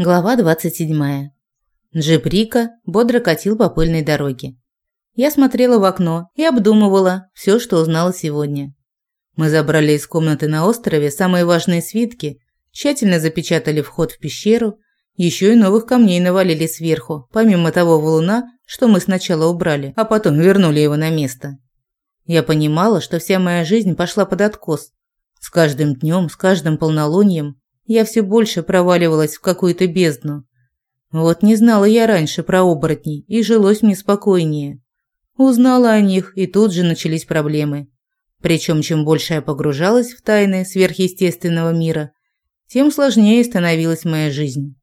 Глава 27. Джип Рика бодро катил по пыльной дороге. Я смотрела в окно и обдумывала все, что узнала сегодня. Мы забрали из комнаты на острове самые важные свитки, тщательно запечатали вход в пещеру, еще и новых камней навалили сверху, помимо того валуна, что мы сначала убрали, а потом вернули его на место. Я понимала, что вся моя жизнь пошла под откос. С каждым днем, с каждым полнолунием я все больше проваливалась в какую-то бездну. Вот не знала я раньше про оборотней, и жилось мне спокойнее. Узнала о них, и тут же начались проблемы. Причем, чем больше я погружалась в тайны сверхъестественного мира, тем сложнее становилась моя жизнь.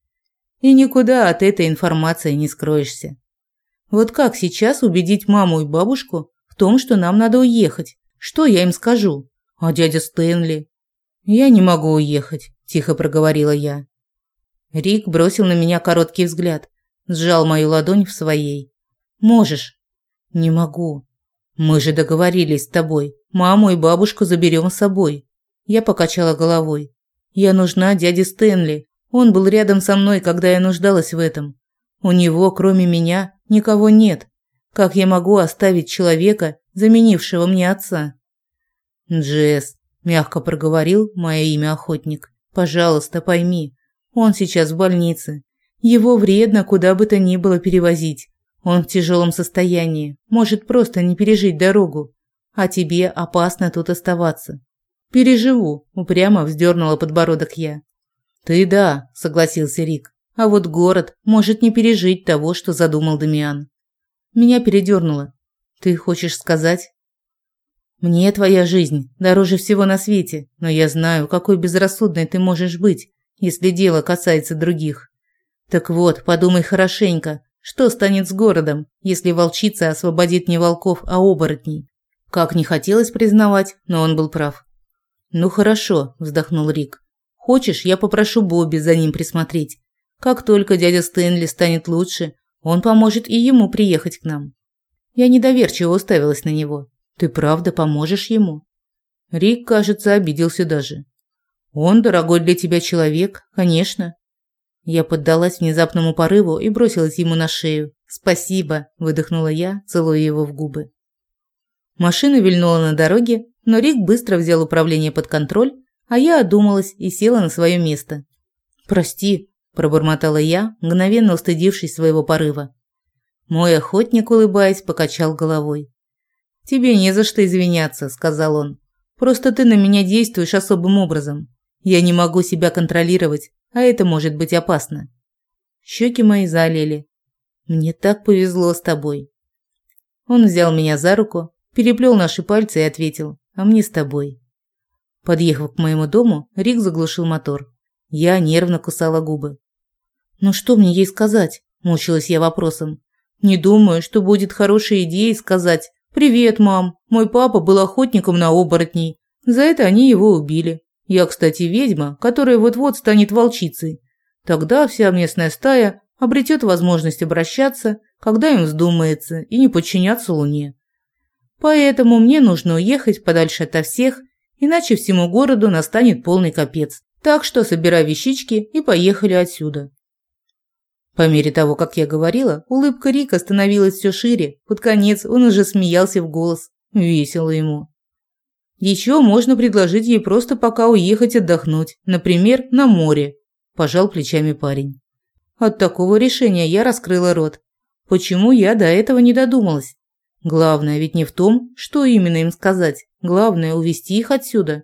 И никуда от этой информации не скроешься. Вот как сейчас убедить маму и бабушку в том, что нам надо уехать? Что я им скажу? А дядя Стэнли? Я не могу уехать. – тихо проговорила я. Рик бросил на меня короткий взгляд, сжал мою ладонь в своей. «Можешь». «Не могу. Мы же договорились с тобой. Маму и бабушку заберем с собой». Я покачала головой. «Я нужна дяде Стэнли. Он был рядом со мной, когда я нуждалась в этом. У него, кроме меня, никого нет. Как я могу оставить человека, заменившего мне отца?» «Джесс», – мягко проговорил мое имя охотник. Пожалуйста, пойми, он сейчас в больнице. Его вредно куда бы то ни было перевозить. Он в тяжелом состоянии, может просто не пережить дорогу. А тебе опасно тут оставаться. Переживу, упрямо вздернула подбородок я. Ты да, согласился Рик. А вот город может не пережить того, что задумал Дамиан. Меня передернуло. Ты хочешь сказать, мне твоя жизнь дороже всего на свете, но я знаю, какой безрассудной ты можешь быть, если дело касается других. Так вот, подумай хорошенько, что станет с городом, если волчица освободит не волков, а оборотней? Как не хотелось признавать, но он был прав. Ну хорошо, вздохнул Рик. Хочешь, я попрошу Бобби за ним присмотреть. Как только дядя Стэнли станет лучше, он поможет и ему приехать к нам. Я недоверчиво уставилась на него. Ты правда поможешь ему? Рик, кажется, обиделся даже. Он дорогой для тебя человек, конечно. Я поддалась внезапному порыву и бросилась ему на шею. Спасибо, выдохнула я, целуя его в губы. Машина вильнула на дороге, но Рик быстро взял управление под контроль, а я одумалась и села на свое место. Прости, пробормотала я, мгновенно устыдившись своего порыва. Мой охотник, улыбаясь, покачал головой. «Тебе не за что извиняться», – сказал он. «Просто ты на меня действуешь особым образом. Я не могу себя контролировать, а это может быть опасно». Щеки мои залили. «Мне так повезло с тобой». Он взял меня за руку, переплел наши пальцы и ответил «А мне с тобой». Подъехав к моему дому, Рик заглушил мотор. Я нервно кусала губы. «Ну что мне ей сказать?» – мучилась я вопросом. «Не думаю, что будет хорошей идеей сказать, «Привет, мам. Мой папа был охотником на оборотней. За это они его убили. Я, кстати, ведьма, которая вот-вот станет волчицей. Тогда вся местная стая обретет возможность обращаться, когда им вздумается, и не подчиняться Луне. Поэтому мне нужно уехать подальше ото всех, иначе всему городу настанет полный капец. Так что собирай вещички и поехали отсюда. По мере того, как я говорила, улыбка Рика становилась все шире. Под конец он уже смеялся в голос. Весело ему. Еще можно предложить ей просто пока уехать отдохнуть, например, на море, пожал плечами парень. От такого решения я раскрыла рот. Почему я до этого не додумалась? Главное ведь не в том, что именно им сказать. Главное увести их отсюда.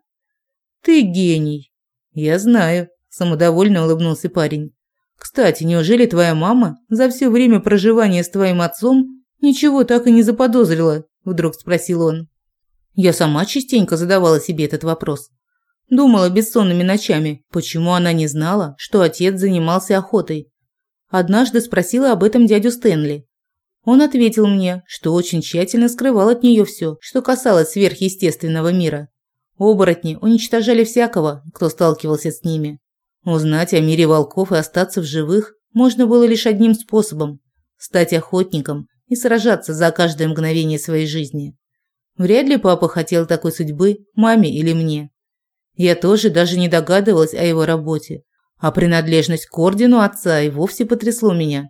Ты гений. Я знаю, самодовольно улыбнулся парень. Кстати, неужели твоя мама за все время проживания с твоим отцом ничего так и не заподозрила? Вдруг спросил он. Я сама частенько задавала себе этот вопрос. Думала бессонными ночами, почему она не знала, что отец занимался охотой. Однажды спросила об этом дядю Стэнли. Он ответил мне, что очень тщательно скрывал от нее все, что касалось сверхъестественного мира. Оборотни уничтожали всякого, кто сталкивался с ними. Узнать о мире волков и остаться в живых можно было лишь одним способом – стать охотником и сражаться за каждое мгновение своей жизни. Вряд ли папа хотел такой судьбы маме или мне. Я тоже даже не догадывалась о его работе. А принадлежность к ордену отца и вовсе потрясло меня.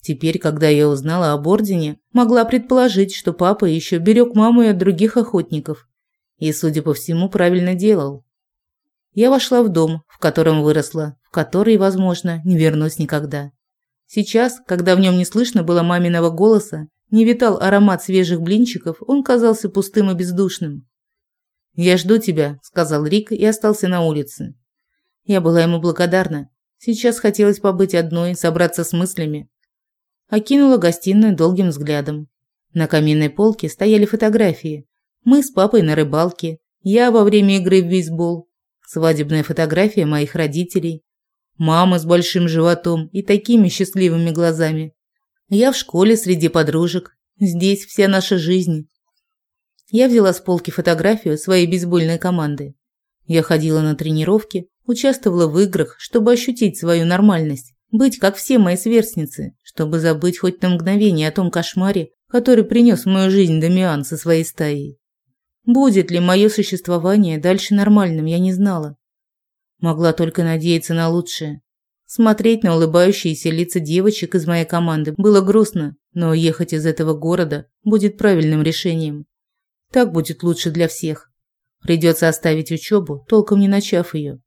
Теперь, когда я узнала об ордене, могла предположить, что папа еще берег маму и от других охотников. И, судя по всему, правильно делал. Я вошла в дом, в котором выросла, в который, возможно, не вернусь никогда. Сейчас, когда в нем не слышно было маминого голоса, не витал аромат свежих блинчиков, он казался пустым и бездушным. «Я жду тебя», – сказал Рик и остался на улице. Я была ему благодарна. Сейчас хотелось побыть одной, собраться с мыслями, окинула гостиную долгим взглядом. На каминной полке стояли фотографии. Мы с папой на рыбалке, я во время игры в бейсбол, свадебная фотография моих родителей, мама с большим животом и такими счастливыми глазами. Я в школе среди подружек. Здесь вся наша жизнь. Я взяла с полки фотографию своей бейсбольной команды. Я ходила на тренировки, участвовала в играх, чтобы ощутить свою нормальность. Быть как все мои сверстницы, чтобы забыть хоть на мгновение о том кошмаре, который принес в мою жизнь Дамиан со своей стаей. Будет ли мое существование дальше нормальным, я не знала. Могла только надеяться на лучшее. Смотреть на улыбающиеся лица девочек из моей команды было грустно, но уехать из этого города будет правильным решением. Так будет лучше для всех. Придется оставить учебу, толком не начав ее.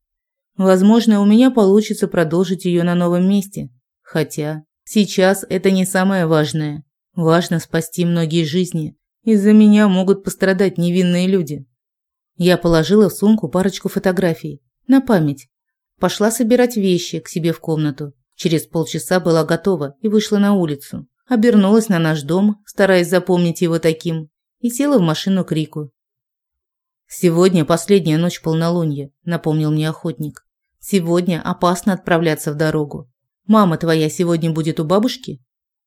Возможно, у меня получится продолжить ее на новом месте. Хотя сейчас это не самое важное. Важно спасти многие жизни. Из-за меня могут пострадать невинные люди. Я положила в сумку парочку фотографий. На память. Пошла собирать вещи к себе в комнату. Через полчаса была готова и вышла на улицу. Обернулась на наш дом, стараясь запомнить его таким, и села в машину к Рику. «Сегодня последняя ночь полнолуния», – напомнил мне охотник. «Сегодня опасно отправляться в дорогу. Мама твоя сегодня будет у бабушки?»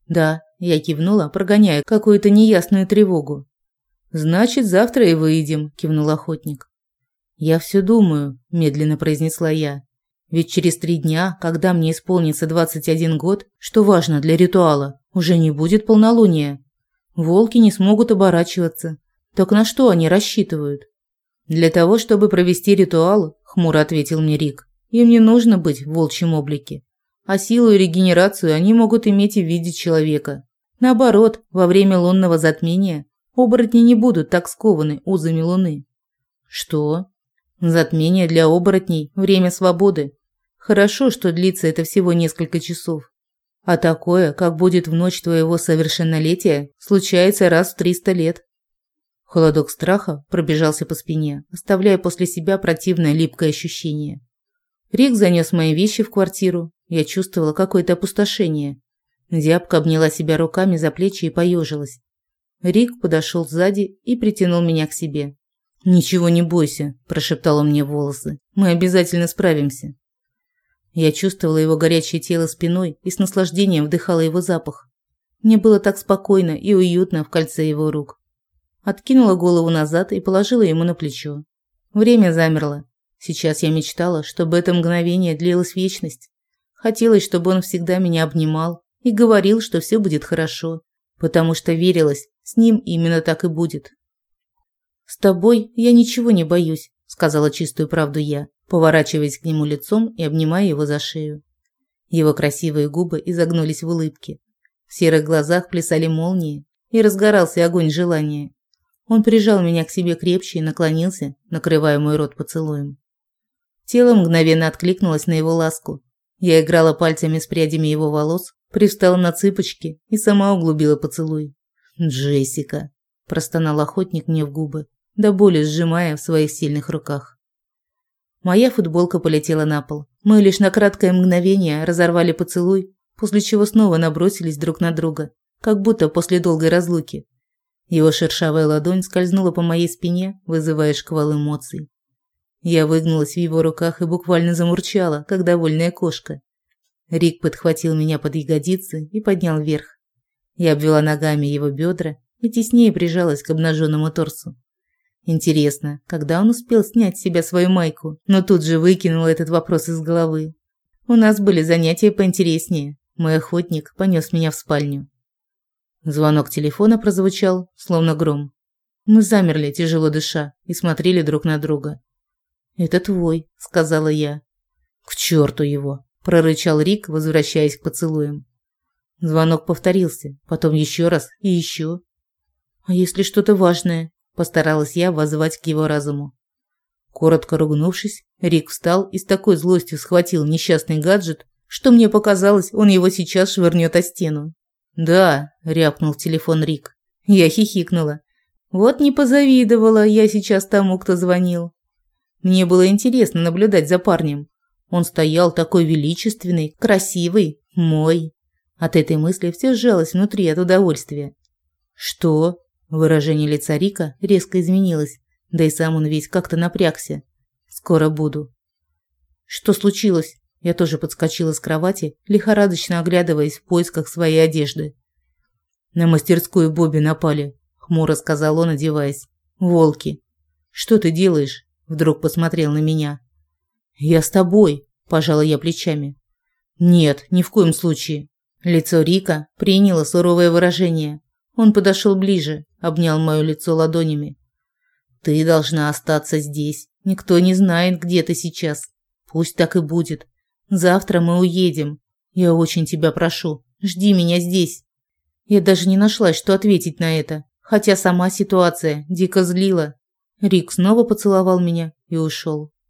«Да», – я кивнула, прогоняя какую-то неясную тревогу. «Значит, завтра и выйдем», – кивнул охотник. «Я все думаю», – медленно произнесла я. «Ведь через три дня, когда мне исполнится 21 год, что важно для ритуала, уже не будет полнолуния. Волки не смогут оборачиваться. Так на что они рассчитывают?» «Для того, чтобы провести ритуал», – хмуро ответил мне Рик, – «им не нужно быть в волчьем облике. А силу и регенерацию они могут иметь и в виде человека. Наоборот, во время лунного затмения оборотни не будут так скованы узами луны». «Что?» «Затмение для оборотней – время свободы. Хорошо, что длится это всего несколько часов. А такое, как будет в ночь твоего совершеннолетия, случается раз в 300 лет. Холодок страха пробежался по спине, оставляя после себя противное липкое ощущение. Рик занес мои вещи в квартиру. Я чувствовала какое-то опустошение. Зябка обняла себя руками за плечи и поежилась. Рик подошел сзади и притянул меня к себе. «Ничего не бойся», – прошептал он мне волосы. «Мы обязательно справимся». Я чувствовала его горячее тело спиной и с наслаждением вдыхала его запах. Мне было так спокойно и уютно в кольце его рук. Откинула голову назад и положила ему на плечо. Время замерло. Сейчас я мечтала, чтобы это мгновение длилось вечность. Хотелось, чтобы он всегда меня обнимал и говорил, что все будет хорошо, потому что верилась, с ним именно так и будет. «С тобой я ничего не боюсь», – сказала чистую правду я, поворачиваясь к нему лицом и обнимая его за шею. Его красивые губы изогнулись в улыбке. В серых глазах плясали молнии, и разгорался огонь желания. Он прижал меня к себе крепче и наклонился, накрывая мой рот поцелуем. Тело мгновенно откликнулось на его ласку. Я играла пальцами с прядями его волос, привстала на цыпочки и сама углубила поцелуй. «Джессика!» – простонал охотник мне в губы, до боли сжимая в своих сильных руках. Моя футболка полетела на пол. Мы лишь на краткое мгновение разорвали поцелуй, после чего снова набросились друг на друга, как будто после долгой разлуки. Его шершавая ладонь скользнула по моей спине, вызывая шквал эмоций. Я выгнулась в его руках и буквально замурчала, как довольная кошка. Рик подхватил меня под ягодицы и поднял вверх. Я обвела ногами его бедра и теснее прижалась к обнаженному торсу. Интересно, когда он успел снять с себя свою майку, но тут же выкинул этот вопрос из головы. У нас были занятия поинтереснее. Мой охотник понес меня в спальню. Звонок телефона прозвучал, словно гром. Мы замерли, тяжело дыша, и смотрели друг на друга. «Это твой», – сказала я. К черту его, прорычал Рик, возвращаясь к поцелуям. Звонок повторился, потом еще раз и еще. А если что-то важное? Постаралась я воззвать к его разуму. Коротко ругнувшись, Рик встал и с такой злостью схватил несчастный гаджет, что мне показалось, он его сейчас швырнет о стену. «Да», – рявкнул телефон Рик. Я хихикнула. Вот не позавидовала я сейчас тому, кто звонил. Мне было интересно наблюдать за парнем. Он стоял такой величественный, красивый, мой. От этой мысли все сжалось внутри от удовольствия. «Что?» Выражение лица Рика резко изменилось, да и сам он весь как-то напрягся. «Скоро буду». «Что случилось?» Я тоже подскочила с кровати, лихорадочно оглядываясь в поисках своей одежды. «На мастерскую Бобби напали», – хмуро сказал он, одеваясь. «Волки». «Что ты делаешь?» – вдруг посмотрел на меня. «Я с тобой», – пожала я плечами. «Нет, ни в коем случае». Лицо Рика приняло суровое выражение. Он подошел ближе, обнял моё лицо ладонями. «Ты должна остаться здесь. Никто не знает, где ты сейчас. Пусть так и будет. Завтра мы уедем. Я очень тебя прошу, жди меня здесь». Я даже не нашла, что ответить на это, хотя сама ситуация дико злила. Рик снова поцеловал меня и ушел.